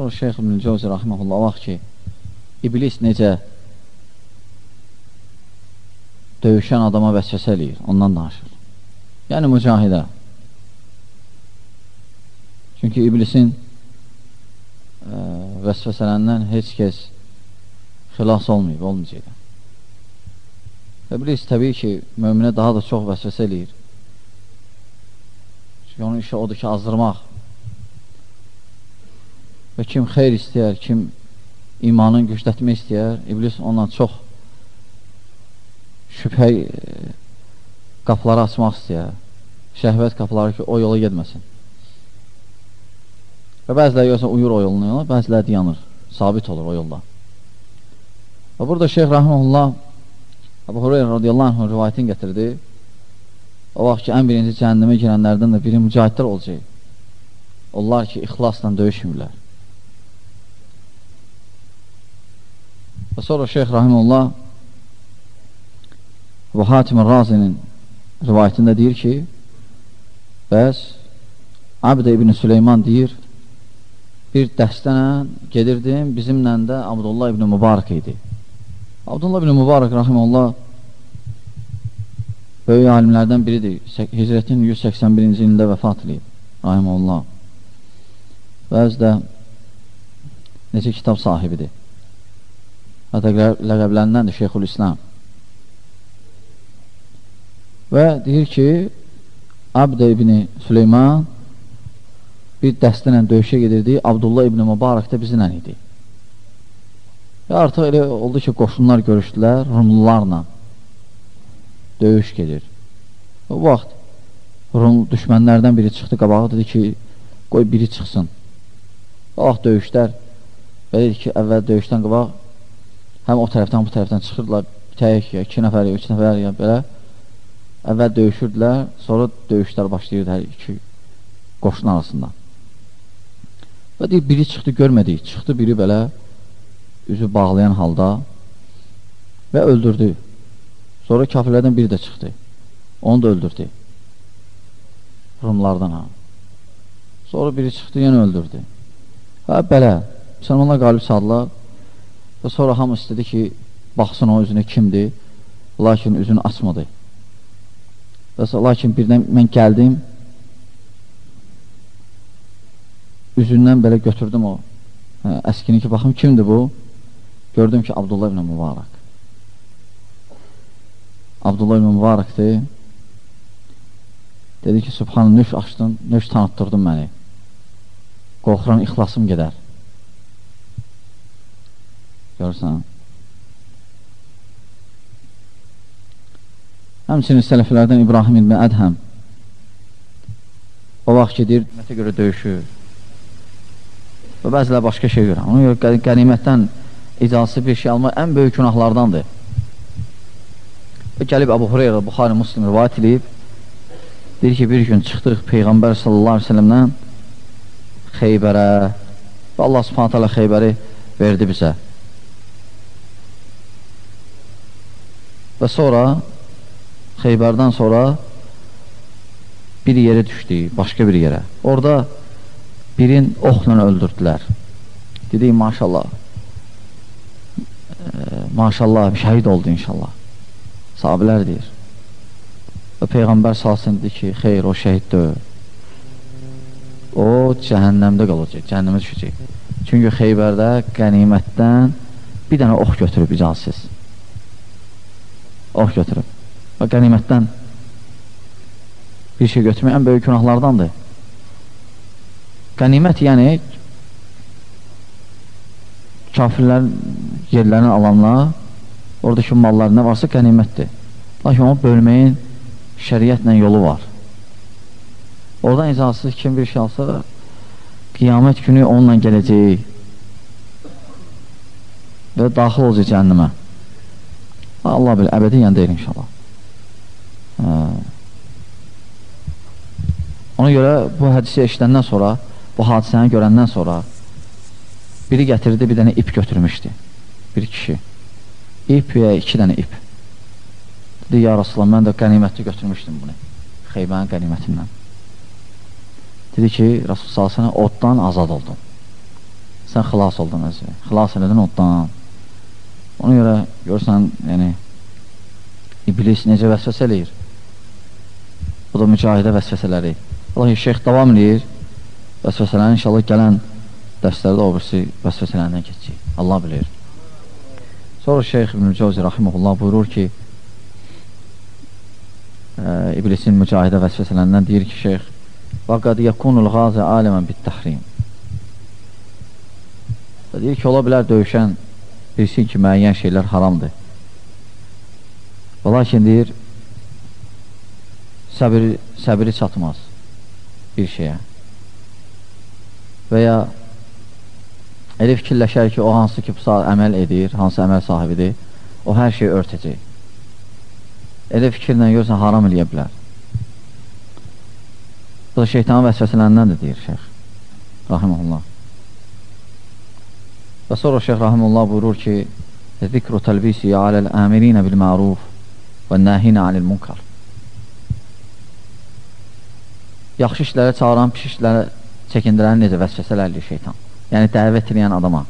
Sonra Şeyx İbn Cəvzi rahimehullah vaxt ki iblis necə döyüşən adama vəsvəsə eləyir, ondan danışır. Yəni mücahidə. Çünki iblisin ə, vəsvəsələrindən heç kəs xilas olmayıb, olmayacaq. İblis təbii ki, möminə daha da çox vəsvəsə eləyir. Çünki onun işi odur ki, azdırmaq. Və kim xeyr istəyər, kim imanın güclətmək istəyər, iblis ondan çox şübhə e, qapıları açmaq istəyər. Şəhvət qapıları ki, o yola gedməsin. Və bəziləri görsən uyur o yoluna, bəziləri yanır, sabit olur o yolda. Və burada Şeyx Rahimullah Əbu Hureyra radiyallahu anh rivayətini gətirdi. O vaxt ki, ən birinci cəhənnəmə girənlərdən də biri mücahidlər olacaq. Onlar ki, ixlasla döyüşmürlər. Və sonra Şeyx Rahimullah Bu Hatim Razinin rivayətində deyir ki, bəs Abdə ibn Süleyman deyir, bir dəstənə gedirdim, bizimlə də Abdullah ibn Mübarək idi. Abdullah ibn Mübarək rahiməllah böyük alimlərdən biridir. Hicrətin 181-ci ilində vəfat edib, rahiməllah. Və öz də necə kitab sahibidir. Hətta ləqəblərindəndir Şeyxül İslam. Və deyir ki, Abdə ibn Süleyman bir dəstə ilə döyüşə gedirdi. Abdullah ibn Mübarək də bizimlə idi. Və artıq elə oldu ki, qoşunlar görüşdülər Rumlularla. Döyüş gedir. O vaxt Rum düşmənlərdən biri çıxdı qabağa, dedi ki, qoy biri çıxsın. O vaxt döyüşlər, belə dedi ki, əvvəl döyüşdən qabaq həm o tərəfdən, bu tərəfdən çıxırdılar, tək ya, iki nəfər ya, üç nəfər ya, belə əvvəl döyüşürdülər, sonra döyüşlər başlayırdı hər iki qoşun arasında. Və deyir, biri çıxdı, görmədik, çıxdı biri belə üzü bağlayan halda və öldürdü. Sonra kafirlərdən biri də çıxdı. Onu da öldürdü. Rumlardan ha. Sonra biri çıxdı, yenə öldürdü. Hə, belə. Müsəlmanlar qalib saldılar və sonra hamı istədi ki, baxsın o üzünə kimdir, lakin üzünü açmadı. Və lakin birdən mən gəldim, üzündən belə götürdüm o hə, əskini ki, baxım kimdir bu? Gördüm ki, Abdullah ibn Mübarək. Abdullah ibn Mübarəkdir. Dedi ki, Subhanı, nöş açdın, nöş tanıtdırdın məni. Qorxuram, ixlasım gedər. Görürsən. Həmçinin sələflərdən İbrahim ibn Ədhəm o vaxt gedir, qənimətə görə döyüşür və bəzilər başqa şey görə. Ona görə qənimətdən icazəsi bir şey almaq ən böyük günahlardandır. Və gəlib Əbu Hureyra, Buxari Muslim rivayət edib, deyir ki, bir gün çıxdıq Peyğəmbər sallallahu aleyhi ve sellemdən Xeybərə və Allah subhanət hələ Xeybəri verdi bizə. Və sonra Xeybərdən sonra bir yerə düşdü, başqa bir yerə. Orada birin oxla öldürdülər. Dedik, maşallah, maşallah şəhid oldu inşallah. Sahabilər deyir. Və Peyğəmbər salsın dedi ki, xeyr, o şəhid deyil. O cəhənnəmdə qalacaq, cəhənnəmə düşəcək. Çünki Xeybərdə qənimətdən bir dənə ox götürüb icazsiz. Ox götürüb. Və qənimətdən bir şey götürmək ən böyük günahlardandır. Qənimət yəni kafirlər yerlərini alanlar oradakı mallar nə varsa qənimətdir. Lakin onu bölməyin şəriətlə yolu var. Oradan icazsız kim bir şey alsa qiyamət günü onunla gələcək və daxil olacaq cəhənnəmə. Allah bilir, əbədiyyən deyil inşallah. Hə. Ona görə bu hədisi eşidəndən sonra, bu hadisəni görəndən sonra Biri gətirdi, bir dənə ip götürmüşdü. Bir kişi. İp və iki dənə ip. Dedi, ya Rasulallah, mən də qənimətli götürmüşdüm bunu. Xeybənin qənimətindən. Dedi ki, Rasul salsana oddan azad oldum. sən xilas oldun özü, xilas elədin ondan. Ona görə görsən, yəni iblis necə vəsvəs eləyir. Bu da mücahidə vəsvəsələri. Lakin şeyx davam eləyir. Vəsvəsələrin inşallah gələn dərslərdə o birisi vəsvəsələrindən keçəcək. Allah bilir. Sonra şeyx İbn Cəvzi rahimehullah buyurur ki, e, iblisin mücahidə vəsvəsələrindən deyir ki, şeyx Vaqad yakunul ghazi aliman bit tahrim. Deyir ki, ola bilər döyüşən birisi ki, müəyyən şeylər haramdır. Və lakin deyir, səbiri, səbiri çatmaz bir şeyə. Və ya elə fikirləşər ki, o hansı ki, əməl edir, hansı əməl sahibidir, o hər şeyi örtəcək. Elə fikirlə görsən, haram eləyə bilər. Bu da şeytanın vəsvəsələrindən də deyir şeyx, rahiməhullah. Və sonra Şeyx Rahimullah buyurur ki, Zikru təlbisi aləl əmirinə bil məruf və nəhinə anil munkar. Yaxşı işlərə çağıran, pis işlərə çəkindirən necə vəsvəsələrli şeytan. Yəni, dəvət edən adama.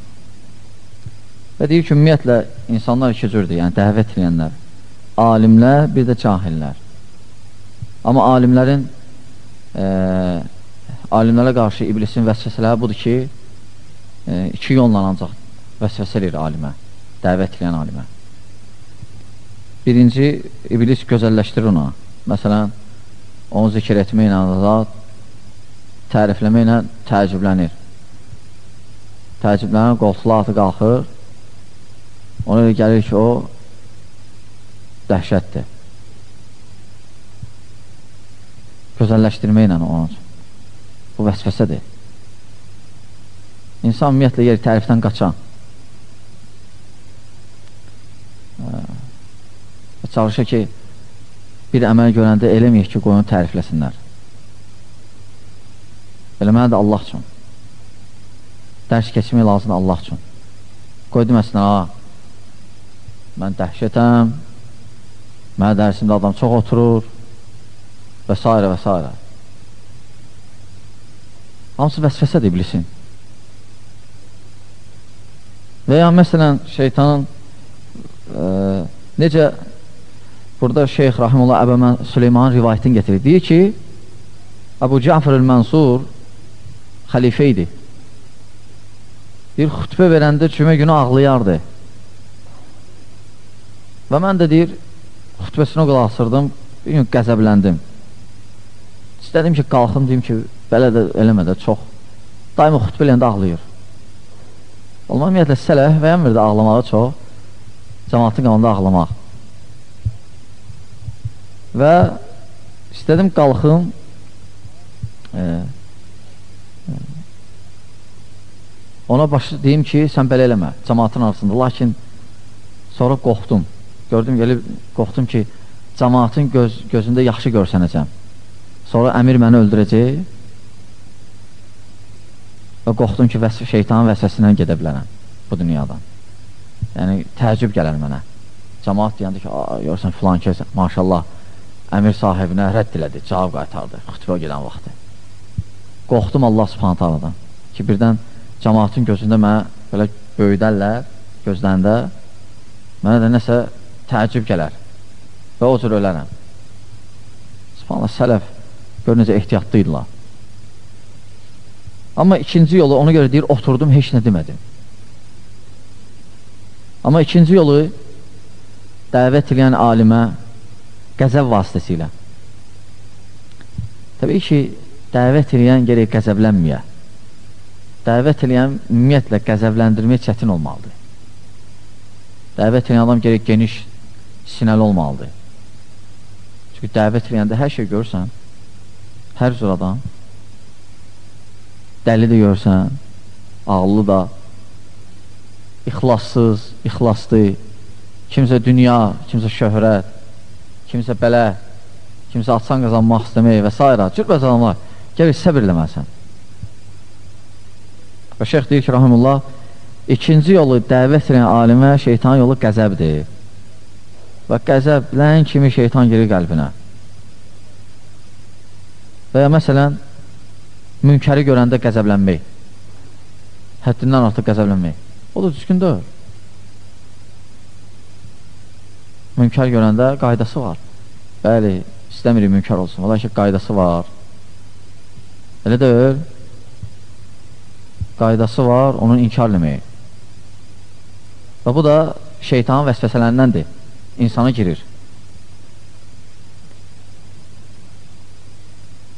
Və deyir ki, ümumiyyətlə, insanlar iki cürdür, yəni dəvət edənlər. Alimlər, bir də cahillər. Amma alimlərin e, alimlərə qarşı iblisin vəsvəsələri budur ki, iki yolla ancaq vəsvəsə edir alimə, dəvət edən alimə. Birinci, iblis gözəlləşdirir ona. Məsələn, onu zikr etməklə zat, tərifləməklə təəccüblənir. Təəccüblənir, qoltuqla atı qalxır, ona elə gəlir ki, o dəhşətdir. Gözəlləşdirməklə onun üçün. Bu vəsvəsədir. İnsan ümumiyyətlə yeri tərifdən qaçan. Və çalışır ki, bir əməl görəndə eləməyək ki, qoyunu tərifləsinlər. Eləməli də Allah üçün. Dərs keçmək lazımdır Allah üçün. Qoy deməsinlər, ha, mən dəhşətəm, mənə dərsimdə adam çox oturur və s. və s. Hamısı vəsvəsədir iblisin. Və ya məsələn, şeytanın e, necə burada Şeyx Rahimullah Əbəmən Süleymanın rivayətini getirir. Deyir ki, Əbu Cəfər el-Mənsur xəlifə idi. Bir xütbə verəndə cümə günü ağlayardı. Və mən də deyir, xütbəsinə qulaq asırdım, bir gün qəzəbləndim. İstədim ki, qalxım, deyim ki, belə də eləmə də çox. Daima xütbə eləyəndə ağlayır. Olma, ümumiyyətlə, sələf bəyənmirdi ağlamağı çox, cəmatın qalında ağlamaq. Və istədim qalxım, e, ona başı deyim ki, sən belə eləmə, cəmatın arasında. Lakin sonra qorxdum, gördüm, gəlib qorxdum ki, cəmatın göz, gözündə yaxşı görsənəcəm. Sonra əmir məni öldürəcək, və qorxdum ki, vəsf şeytanın vəsvəsindən gedə bilərəm bu dünyadan. Yəni, təəccüb gələr mənə. Cəmaat deyəndə ki, görsən filan kəs, maşallah, əmir sahibinə rədd elədi, cavab qaytardı, xütbə gedən vaxtı. Qorxdum Allah subhanət aladan ki, birdən cəmaatın gözündə mənə belə böyüdərlər, gözləndə, mənə də nəsə təəccüb gələr və o cür ölərəm. Subhanallah, sələf gör necə ehtiyatlı Amma ikinci yolu ona görə deyir, oturdum, heç nə demədim. Amma ikinci yolu dəvət edən alimə qəzəb vasitəsilə. Təbii ki, dəvət edən gerək qəzəblənməyə. Dəvət edən ümumiyyətlə qəzəbləndirmək çətin olmalıdır. Dəvət edən adam gerək geniş sinəli olmalıdır. Çünki dəvət edəndə hər şey görürsən, hər cür adam dəli də görsən, ağlı da, ixlassız, ixlaslı, kimsə dünya, kimsə şöhrət, kimsə belə, kimsə atsan qazanmaq istəmək və s. Cür qazanmaq, gəlir səbir eləməlisən. Və şeyx deyir ki, rahimullah, ikinci yolu dəvət edən alimə şeytan yolu qəzəbdir. Və qəzəblən kimi şeytan girir qəlbinə. Və ya məsələn, münkəri görəndə qəzəblənmək. həddindən artıq qəzəblənmək. O da düzgün deyil. Münkar görəndə qaydası var. Bəli, istəmirik münkar olsun. Ola ki, qaydası var. Elə deyil. Qaydası var, onun inkar eləməyi. Və bu da şeytanın vəsvəsələrindəndir. İnsana girir.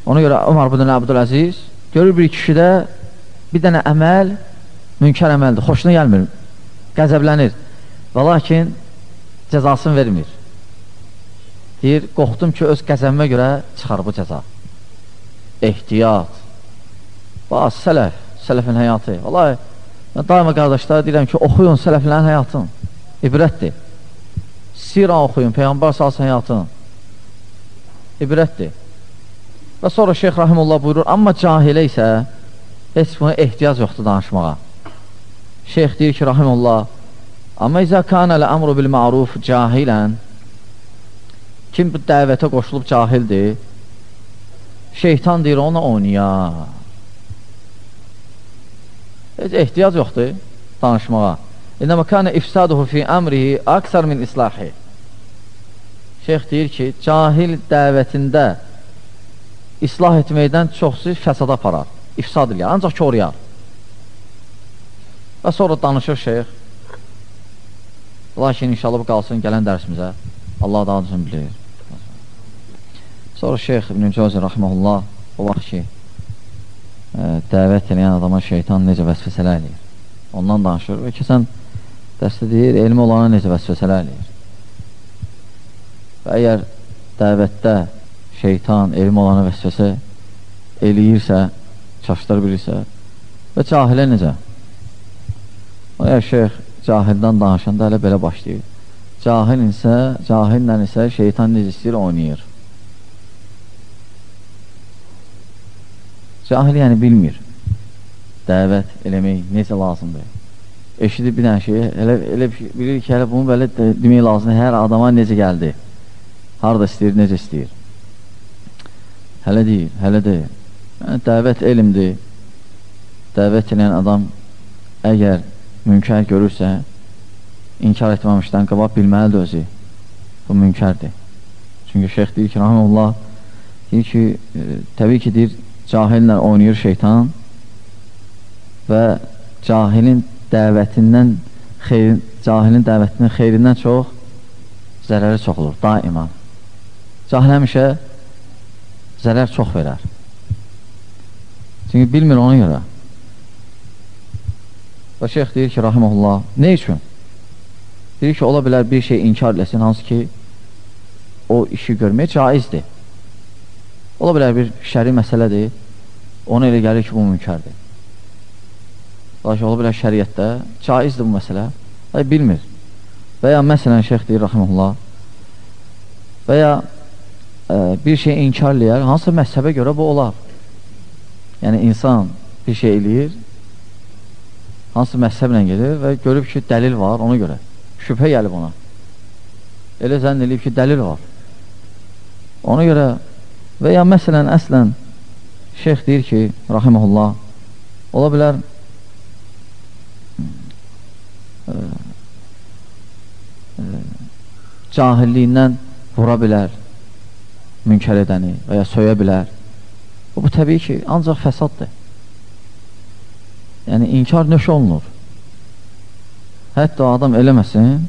Ona görə Ömər bin Abdüləziz görür bir kişidə bir dənə əməl münkar əməldir, xoşuna gəlmir, qəzəblənir və lakin cəzasını vermir. Deyir, qorxdum ki, öz qəzəmimə görə çıxar bu cəza. Ehtiyat. Bax, sələf, sələfin həyatı. Vallahi, mən daima qardaşlara deyirəm ki, oxuyun sələflərin həyatını. İbrətdir. Siran oxuyun, Peyğəmbər salsın həyatını. İbrətdir. Və sonra Şeyx Rahimullah buyurur, amma cahilə isə heç buna ehtiyac yoxdur danışmağa. Şeyx deyir ki, Rahimullah, amma izə kanələ əmru bil ma'ruf cahilən, kim bu dəvətə qoşulub cahildir, şeytan deyir, ona oynayar. Heç ehtiyac yoxdur danışmağa. İnnəmə kanə ifsaduhu fi əmrihi aksar min islahi. Şeyx deyir ki, cahil dəvətində islah etməkdən çoxsu fəsada aparar, ifsad edir, ancaq koruyar. Və sonra danışır şeyx. Lakin inşallah bu qalsın gələn dərsimizə. Allah da adısını bilir. Sonra şeyx İbn-i Cəvzi rəhməhullah o vaxt ki, ə, dəvət edən adama şeytan necə vəsvəsələr eləyir. Ondan danışır və kəsən dərsdə deyir, elmi olana necə vəsvəsələr eləyir. Və əgər dəvətdə şeytan elm olanı vəsvəsə eləyirsə, çaşdır bilirsə və cahilə necə? Əgər şeyx cahildən danışanda hələ belə başlayır. Cahil isə, cahillə isə şeytan necə istəyir, oynayır. Cahil yəni bilmir. Dəvət eləmək necə lazımdır. Eşidib bir dənə şeyi, elə, elə bilir ki, hələ bunu belə demək lazımdır, hər adama necə gəldi, harada istəyir, necə istəyir. Hələ deyil, hələ deyil. Yəni, dəvət elmdir. Dəvət edən adam əgər münkər görürsə, inkar etməmişdən qabaq bilməlidir özü. Bu münkərdir. Çünki şeyx deyir ki, rahimullah, deyir ki, e, təbii ki, deyir, cahillə oynayır şeytan və cahilin dəvətindən xeyr, cahilin dəvətinin xeyrindən çox zərəri çox olur, daima. Cahil həmişə zərər çox verər. Çünki bilmir ona görə. Və şeyx deyir ki, rahiməhullah, nə üçün? Deyir ki, ola bilər bir şey inkar eləsin, hansı ki, o işi görmək caizdir. Ola bilər bir şəri məsələdir, ona elə gəlir ki, bu mümkərdir. Lakin ola bilər şəriətdə caizdir bu məsələ, bilmir. Və ya məsələn, şeyx deyir, rahiməhullah, və ya bir şey inkar eləyər, hansı məhzəbə görə bu olar? Yəni, insan bir şey eləyir, hansı məhzəblə gedir və görüb ki, dəlil var ona görə. Şübhə gəlib ona. Elə zənn eləyib ki, dəlil var. Ona görə və ya məsələn, əslən, şeyx deyir ki, rahiməhullah, ola bilər ə, ə, cahilliyindən vura bilər münkər edəni və ya söyə bilər. Bu, bu təbii ki, ancaq fəsaddır. Yəni, inkar nöş olunur. Hətta adam eləməsin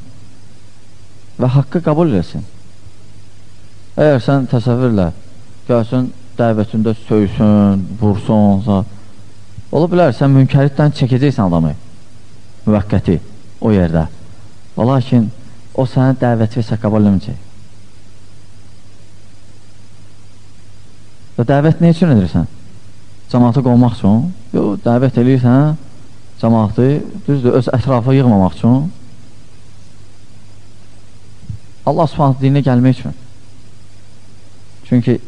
və haqqı qəbul eləsin. Əgər sən təsəvvürlə gəlsin, dəvətində söysün, vursun, ola bilər, sən münkəritdən çəkəcəksən adamı, müvəqqəti o yerdə. Və lakin o sənə dəvəti və qəbul eləməyəcək. Və dəvət nə üçün edirsən? Cəmaatı qovmaq üçün? Yox, dəvət edirsən cəmaatı, düzdür, öz ətrafa yığmamaq üçün. Allah subhanət dininə gəlmək üçün. Çünki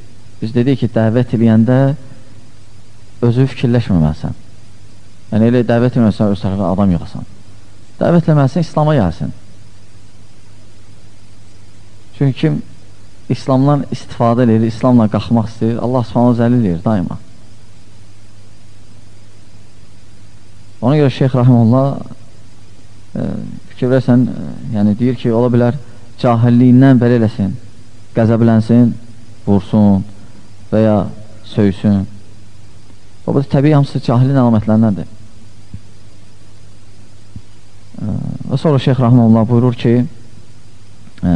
biz dedik ki, dəvət eləyəndə özü fikirləşməməlisən. Yəni, elə dəvət eləməlisən, öz tərəfə adam yığasan. Dəvət eləməlisən, İslama gəlsin. Çünki kim İslamdan istifadə edir, İslamla qalxmaq istəyir, Allah subhanahu zəlil edir daima. Ona görə Şeyx Rahimullah e, fikir versən, e, yəni deyir ki, ola bilər cahilliyindən belə eləsin, qəzəblənsin, vursun və ya söysün. O bu təbii hamısı cahilin əlamətlərindəndir. E, və sonra Şeyx Rahimullah buyurur ki, e,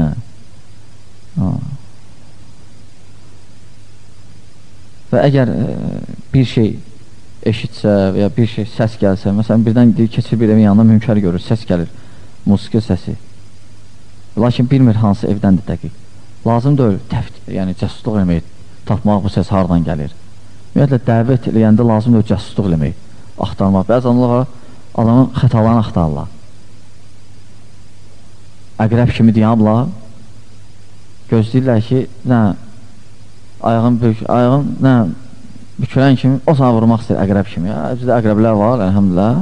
və əgər e, bir şey eşitsə və ya bir şey səs gəlsə, məsələn, birdən keçir bir evin yanına mümkər görür, səs gəlir, musiqi səsi. Lakin bilmir hansı evdəndir dəqiq. Lazım deyil, təft, yəni cəsusluq eləmək, tapmaq bu səs hardan gəlir. Ümumiyyətlə, dəvət eləyəndə lazım deyil, cəsusluq eləmək, axtarmaq. Bəzi anlar adamın xətalarını axtarırlar. Əqrəb kimi deyablar, gözləyirlər ki, nə, ayağın böyük, ayağın, nə, bükülən kimi o sana vurmaq istəyir əqrəb kimi. Ya, bizdə əqrəblər var, əlhəmdülillah.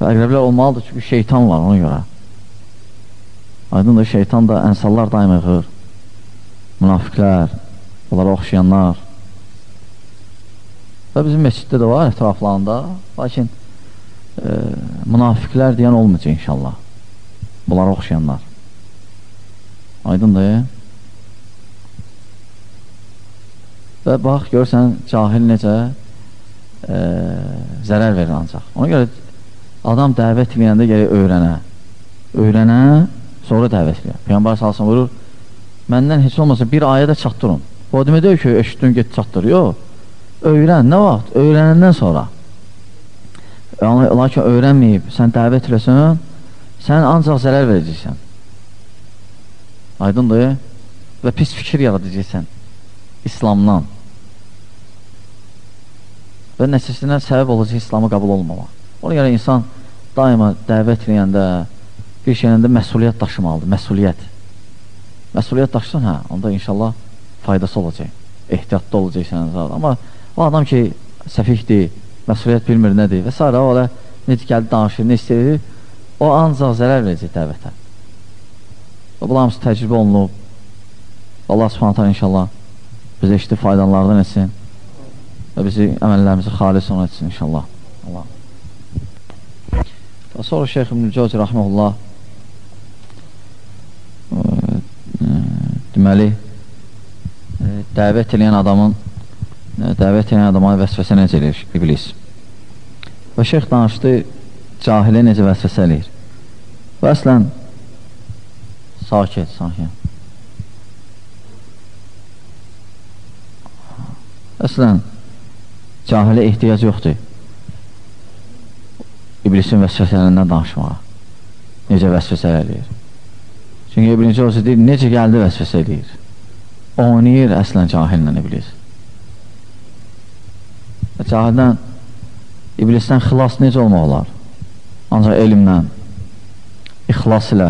Və əqrəblər olmalıdır, çünki şeytan var ona görə. Aydındır, şeytan da, ənsallar daim yığır. Münafiqlər, onlara oxşayanlar. Və bizim məsciddə də var, ətraflarında. Lakin e, münafiqlər deyən olmayacaq inşallah. Bunlara oxşayanlar. Aydındır. Və bax, görsən, cahil necə e, zərər verir ancaq. Ona görə adam dəvət edəndə gəlir öyrənə. Öyrənə, sonra dəvət edir. Peyğəmbər salsın vurur, məndən heç olmasa bir ayə də çatdırın. O demək deyil ki, eşitdin, get çatdır. Yox, öyrən, nə vaxt? Öyrənəndən sonra. Lakin öyrənməyib, sən dəvət eləsən, sən ancaq zərər verəcəksən. Aydındır? Və pis fikir yaradacaqsən. İslamdan və nəticəsinə səbəb olacaq İslamı qəbul olmamaq. Ona görə insan daima dəvət eləyəndə bir şeyləndə məsuliyyət daşımalıdır, məsuliyyət. Məsuliyyət daşısan, hə, onda inşallah faydası olacaq, ehtiyatda olacaq sənə Amma o adam ki, səfikdir, məsuliyyət bilmir nədir və s. o da necə gəldi danışır, nə istəyir, o ancaq zərər verəcək dəvətə. Və bunlar hamısı təcrübə olunub. Allah subhanətən inşallah bizə işdə faydalardan etsin və bizi əməllərimizi xalis ona etsin inşallah. Allah. Və sonra Şeyx İbn-i Cəvzi Rəhməlullah deməli dəvət edən adamın dəvət edən adama vəsvəsə necə eləyir iblis. Və şeyx danışdı cahilə necə vəsvəsə eləyir. Və əslən sakit, sakit. Əslən, cahilə ehtiyac yoxdur. İblisin vəsvəsələrindən danışmağa. Necə vəsvəsə eləyir. Çünki İbn-i Cavzi deyir, necə gəldi vəsvəsə eləyir. Oynayır əslən cahillə iblis. Və cahildən, iblisdən xilas necə olmaq olar? Ancaq elmlə, ixlas ilə,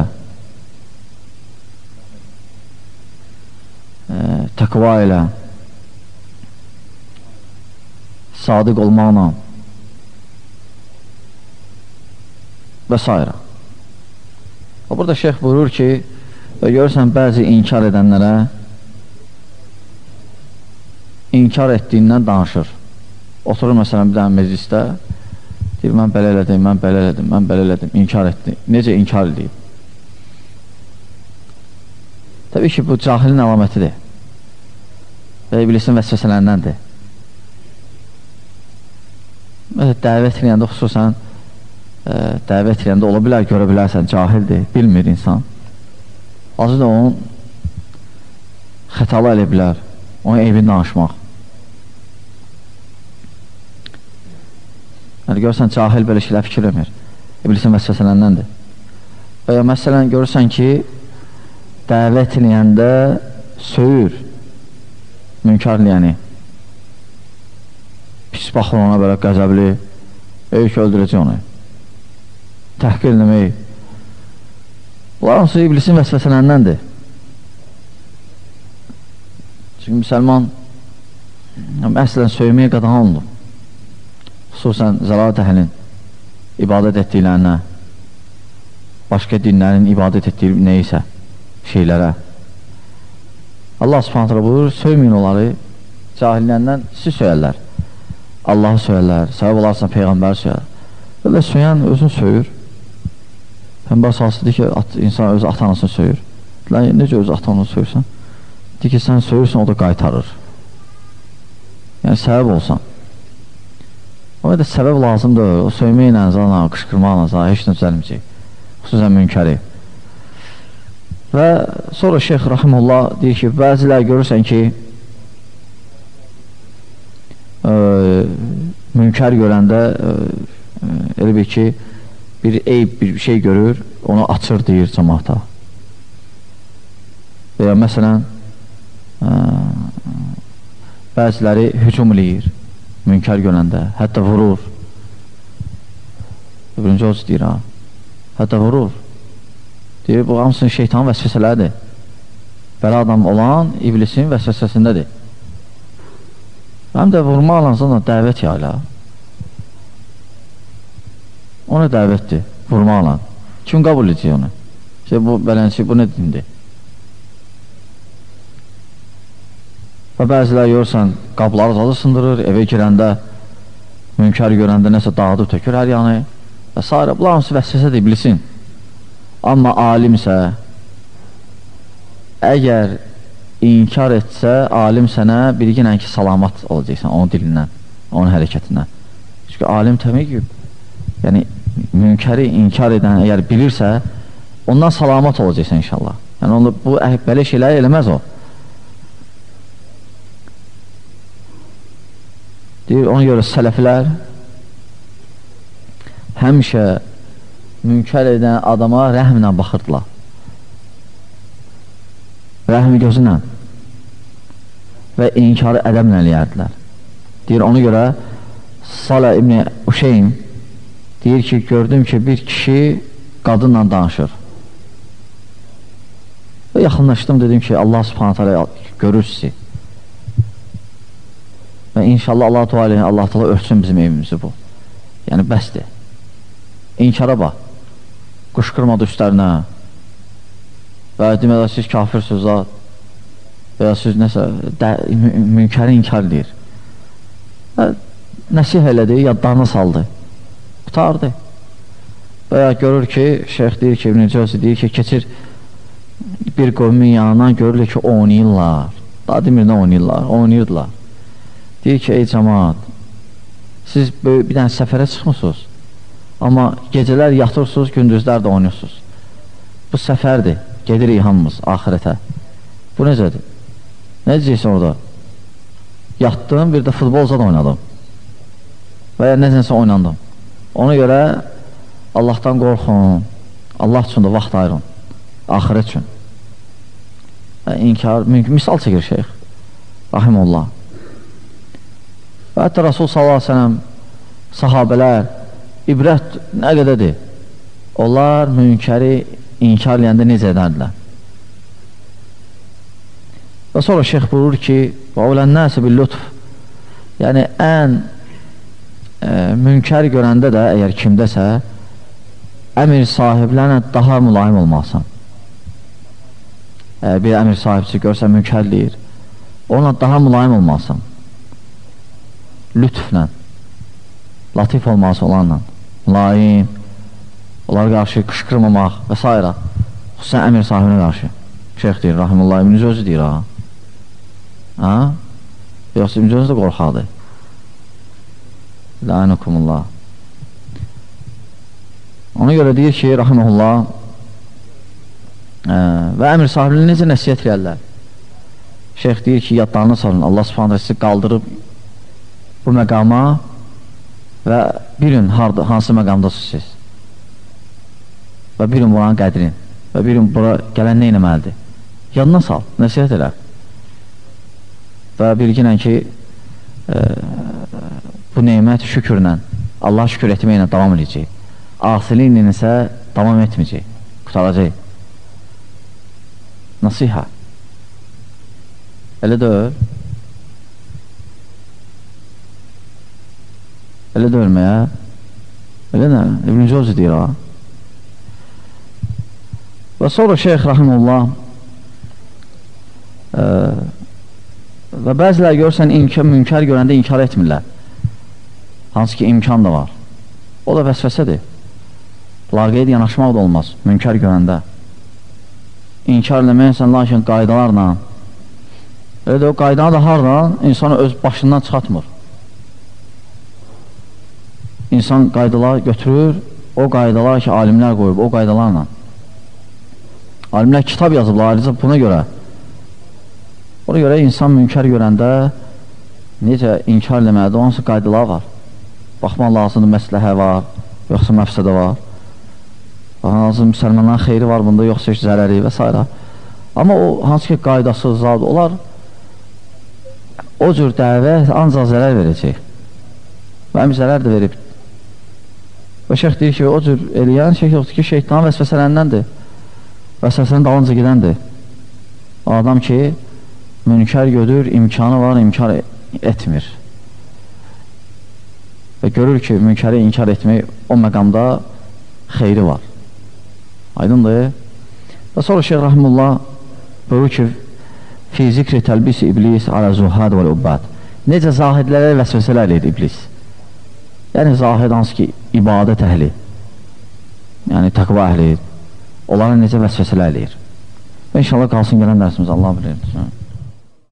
e, təqva ilə, sadiq olmaqla və s. Və burada şeyx buyurur ki, və görürsən bəzi inkar edənlərə inkar etdiyindən danışır. Oturur məsələn bir dənə meclisdə, deyir, mən belə elədim, mən belə elədim, mən belə elədim, inkar etdi. Necə inkar edib? Təbii ki, bu cahilin əlamətidir və iblisin vəsvəsələndəndir. Dəvət eləyəndə xüsusən ə, dəvət eləyəndə ola bilər, görə bilərsən, cahildir, bilmir insan. Azı da onun xətalı elə bilər, onun eybini danışmaq. Yəni, görürsən, cahil belə şeylər fikir emir. İblisin vəsvəsələndəndir. Və ya məsələn, görürsən ki, dəvət eləyəndə söyür, münkar eləyəni pis baxır ona belə qəzəbli, ey ki, öldürəcək onu. Təhqir demək. Bunlar hansı iblisin vəsvəsələndəndir. Çünki müsəlman əslən söyməyə qadağan olunub. Xüsusən zəlalət əhlin ibadət etdiklərinə, başqa dinlərin ibadət etdiyi neysə, şeylərə. Allah subhanətlə buyurur, söyməyin onları, cahilləndən siz söyərlər. Allahı söyərlər, səbəb olarsan Peyğəmbəri söyər. Belə söyən özünü söyür. Pəmbər salsıdır ki, at, insan öz atanasını söyür. Lan, necə öz atanını söyürsən? Deyir ki, sən söyürsən, o da qaytarır. Yəni, səbəb olsan. O da səbəb lazımdır. O söyməklə, zana, qışqırmaqla, heç nə düzəlməyəcək. Xüsusən münkəri. Və sonra Şeyx Rahimullah deyir ki, bəzilər görürsən ki, ə, münkər görəndə ə, elə bir ki, bir eyb, bir şey görür, onu açır deyir cəmaata. Və ya məsələn, ə, bəziləri hücum eləyir, münkər görəndə, hətta vurur. Birinci oz deyir, ha, hətta vurur. Deyir, bu hamısının şeytanın vəsvəsələridir. Belə adam olan iblisin vəsvəsəsindədir. Həm də vurmaqla sonra dəvət yayla. Ona dəvətdir, vurmaqla. Kim qəbul edəcək onu? İşte bu belənçi, bu nə dindir? Və bəzilər görürsən, qabları zadı sındırır, evə girəndə, münkar görəndə nəsə dağıdıb tökür hər yanı və s. Bunlar hamısı vəsvəsədir, bilsin. Amma alim isə, əgər inkar etsə, alim sənə bilginən ki, salamat olacaqsan onun dilindən, onun hərəkətindən. Çünki alim təmək ki, yəni münkəri inkar edən əgər bilirsə, ondan salamat olacaqsan inşallah. Yəni onu, bu belə şeyləri eləməz o. Deyir, ona görə sələflər həmişə münkər edən adama rəhmlə baxırdılar. Rəhmi gözünlə və inkarı ədəmlə eləyərdilər. Deyir, ona görə Salə İbni Uşeym deyir ki, gördüm ki, bir kişi qadınla danışır. Və yaxınlaşdım, dedim ki, Allah subhanət hələ görür sizi. Və inşallah Allah tualə, Allah tualə örtsün bizim evimizi bu. Yəni, bəsdir. İnkara bax. Qışqırmadı üstlərinə. Və demədə siz kafirsiniz, və ya siz nəsə münkəri inkar edir. Nəsih elədi, yadlarına saldı qutardı. Və ya görür ki, şeyx deyir ki, İbn-i Cəvzi deyir ki, keçir bir qövmin yanından görürlər ki, oynayırlar. Daha demir nə oynayırlar, oynayırdılar. Deyir ki, ey cəmaat, siz böyük, bir dənə səfərə çıxmısınız, amma gecələr yatırsınız, gündüzlər də oynayırsınız. Bu səfərdir, gedirik hamımız ahirətə. Bu necədir? Nə deyəcəksən orada? Yatdım, bir də futbol zad oynadım. Və ya necəsə oynandım. Ona görə Allahdan qorxun, Allah üçün də vaxt ayırın, axirət üçün. Və inkar, misal çəkir şeyx, rahimullah. Və hətta Rasul s.ə.v sahabələr, ibrət nə qədədir? Onlar münkəri inkar eləyəndə necə edərdilər? Və sonra şeyx buyurur ki, və ulənnəsə bil lütf, yəni ən e, münkər görəndə də, əgər kimdəsə, əmir sahiblərlə daha mülayim olmalısan. E, bir əmir sahibçi görsə münkərləyir, ona daha mülayim olmalısan. Lütflə, latif olması olanla, mülayim, onlara qarşı qışqırmamaq və s. Xüsusən əmir sahibinə qarşı. Şeyx deyir, rahimullah, İbn-i Özü deyir, ha? Ha? Yoxsa Özü də qorxadır. La'anukumullah. Ona görə deyir ki, rahiməhullah ə, e, və əmr sahibini necə nəsiyyət edirlər? Şeyx deyir ki, yadlarını salın, Allah subhanətə sizi qaldırıb bu məqama və bilin harda, hansı məqamdasınız siz. Və bilin buranın qədrin və bilin bura gələn nə eləməlidir. Yadına sal, nəsiyyət elə. Və bilginən ki, ə, e, bu neymət şükürlə, Allah şükür etməklə davam edəcək. Asiliklə isə davam etməyəcək, qutaracaq. Nasiha. Elə deyil. Elə deyilməyə. Elə nə? İbn-i Cavzi deyir ha. Və sonra Şeyx Rahimullah ə, və bəzilər görsən inkar, münkar görəndə inkar etmirlər hansı ki imkan da var. O da vəsvəsədir. Laqeyd yanaşmaq da olmaz, münkər görəndə. İnkar eləməyəsən, lakin qaydalarla. Elə də o qaydanı da hardan insanı öz başından çıxatmır. İnsan qaydalar götürür, o qaydalar ki, alimlər qoyub, o qaydalarla. Alimlər kitab yazıblar, ayrıca buna görə. Ona görə insan münkər görəndə necə inkar eləməlidir, onun qaydalar var. Baxmaq lazımdır, məsləhə var, yoxsa məfsədə var. Baxmaq lazım, müsəlmanların xeyri var bunda, yoxsa heç zərəri və s. Amma o, hansı ki, qaydasız zad, onlar o cür dəvət ancaq zərər verəcək. Və əmi zərər də verib. Və şeyx deyir ki, o cür eləyən şeyh yoxdur ki, şeytanın vəsvəsələndəndir. Vəsvəsənin dalınca gedəndir. Adam ki, münkər gödür, imkanı var, inkar etmir. Və görür ki, münkəri inkar etmək o məqamda xeyri var. Aydındır. Və sonra Şeyh Rahimullah buyurur ki, fi zikri təlbisi iblis alə zuhad və ubbad. Necə zahidlərə vəsvəsələr edir iblis. Yəni, zahid hansı ki, ibadət əhli, yəni təqva əhli, onlara necə vəsvəsələr edir. Və inşallah qalsın gələn dərsimiz Allah bilir.